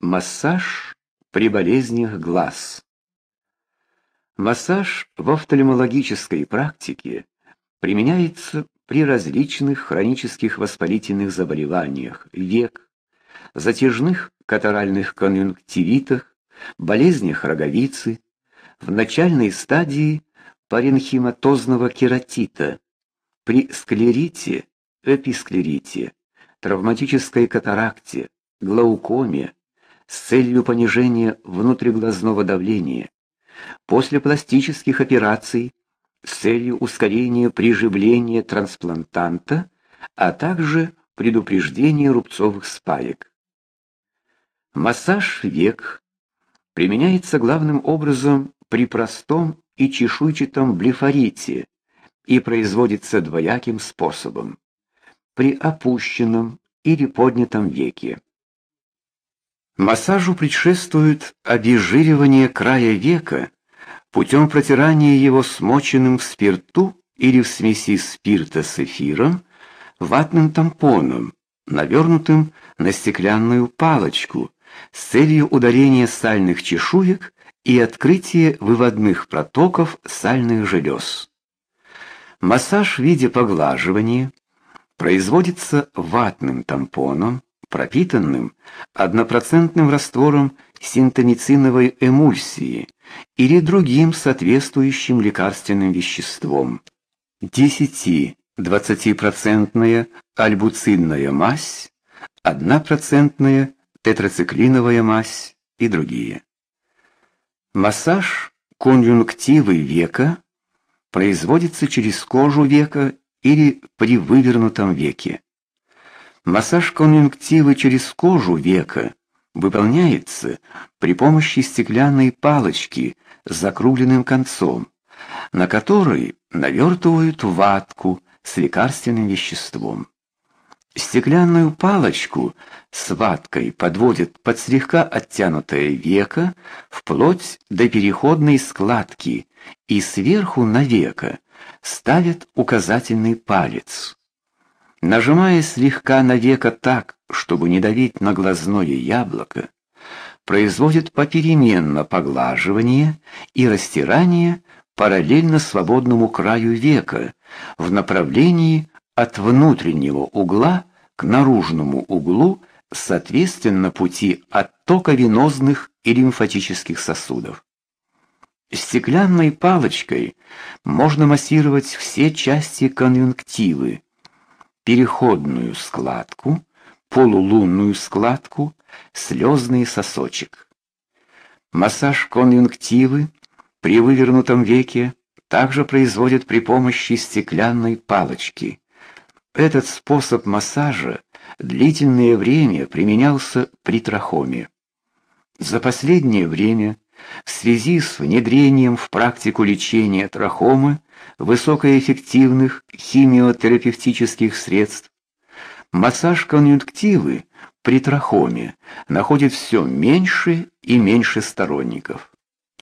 Массаж при болезнях глаз. Массаж в офтальмологической практике применяется при различных хронических воспалительных заболеваниях век, затяжных катаральных конъюнктивитах, болезнях роговицы, в начальной стадии паренхиматозного кератита, при склерите, эписклерите, травматической катаракте, глаукоме, с целью понижения внутриглазного давления, после пластических операций с целью ускорения приживления трансплантанта, а также предупреждения рубцовых спаек. Массаж век применяется главным образом при простом и чешуйчатом блефорите и производится двояким способом: при опущенном или поднятом веке. Массажу предшествует обезжиривание края века путем протирания его смоченным в спирту или в смеси спирта с эфиром ватным тампоном, навернутым на стеклянную палочку с целью удаления сальных чешуек и открытия выводных протоков сальных желез. Массаж в виде поглаживания производится ватным тампоном пропитанным однопроцентным раствором синтомициновой эмульсии или другим соответствующим лекарственным веществом. 10-20% альбуцинная мазь, 1% тетрациклиновая мазь и другие. Массаж конъюнктивы века производится через кожу века или при вывернутом веке. Массаж конъюнктивы через кожу века выполняется при помощи стеклянной палочки с закругленным концом, на которой навертывают ватку с лекарственным веществом. Стеклянную палочку с ваткой подводят под слегка оттянутое веко вплоть до переходной складки и сверху на веко ставят указательный палец. Нажимая слегка на веко так, чтобы не давить на глазное яблоко, производит попеременно поглаживание и растирание параллельно свободному краю века в направлении от внутреннего угла к наружному углу соответственно пути оттока венозных и лимфатических сосудов. Стеклянной палочкой можно массировать все части конъюнктивы, переходную складку, полулунную складку, слезный сосочек. Массаж конъюнктивы при вывернутом веке также производят при помощи стеклянной палочки. Этот способ массажа длительное время применялся при трахоме. За последнее время в связи с внедрением в практику лечения трахомы высокоэффективных химиотерапевтических средств, массаж конъюнктивы при трахоме находит все меньше и меньше сторонников.